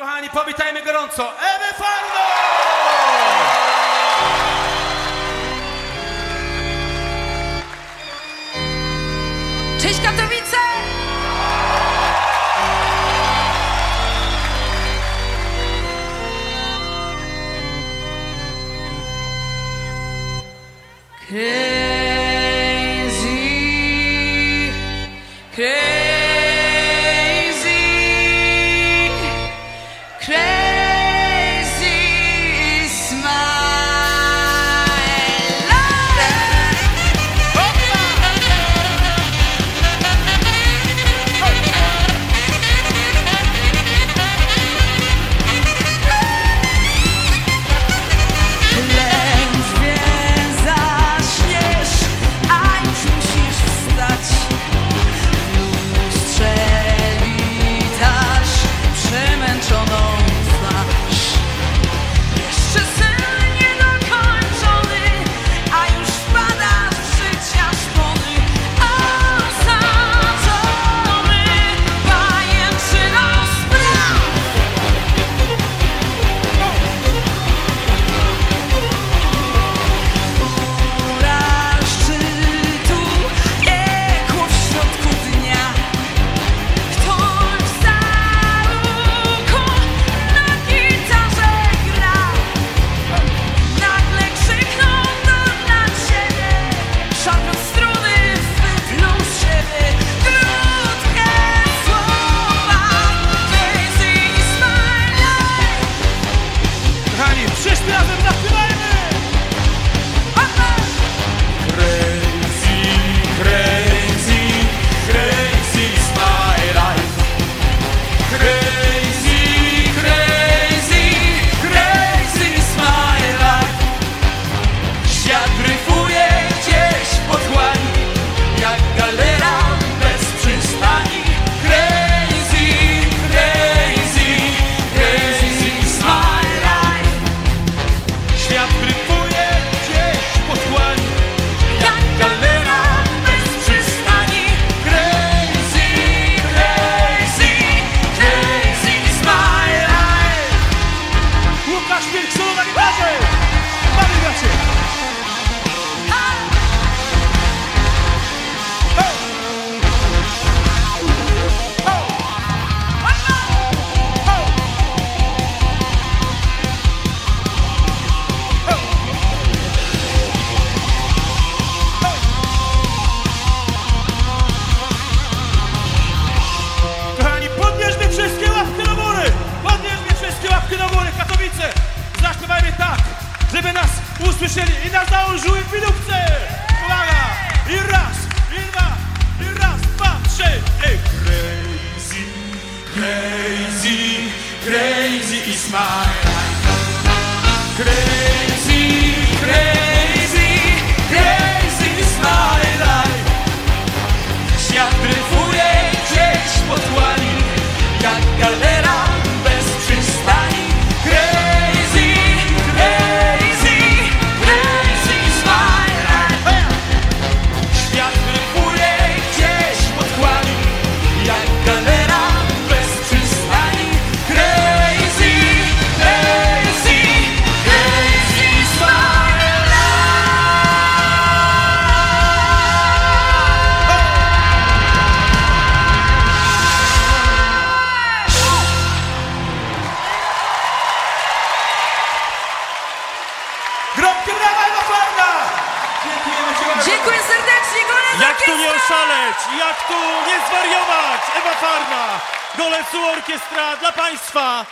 Kochani, powitajmy gorąco Ewę Farno! Cześć Katowice! Crazy, crazy. Nasz pięk solo na gitarze! Mamy gracie! abyśmy nas usłyszeli i nas założyły w minówce! Uwaga! I raz, i dwa, i raz, dwa, trzy, ej! Crazy, crazy, crazy is my Jak tu nie zwariować? Ewa Farma, Golecu Orkiestra dla Państwa.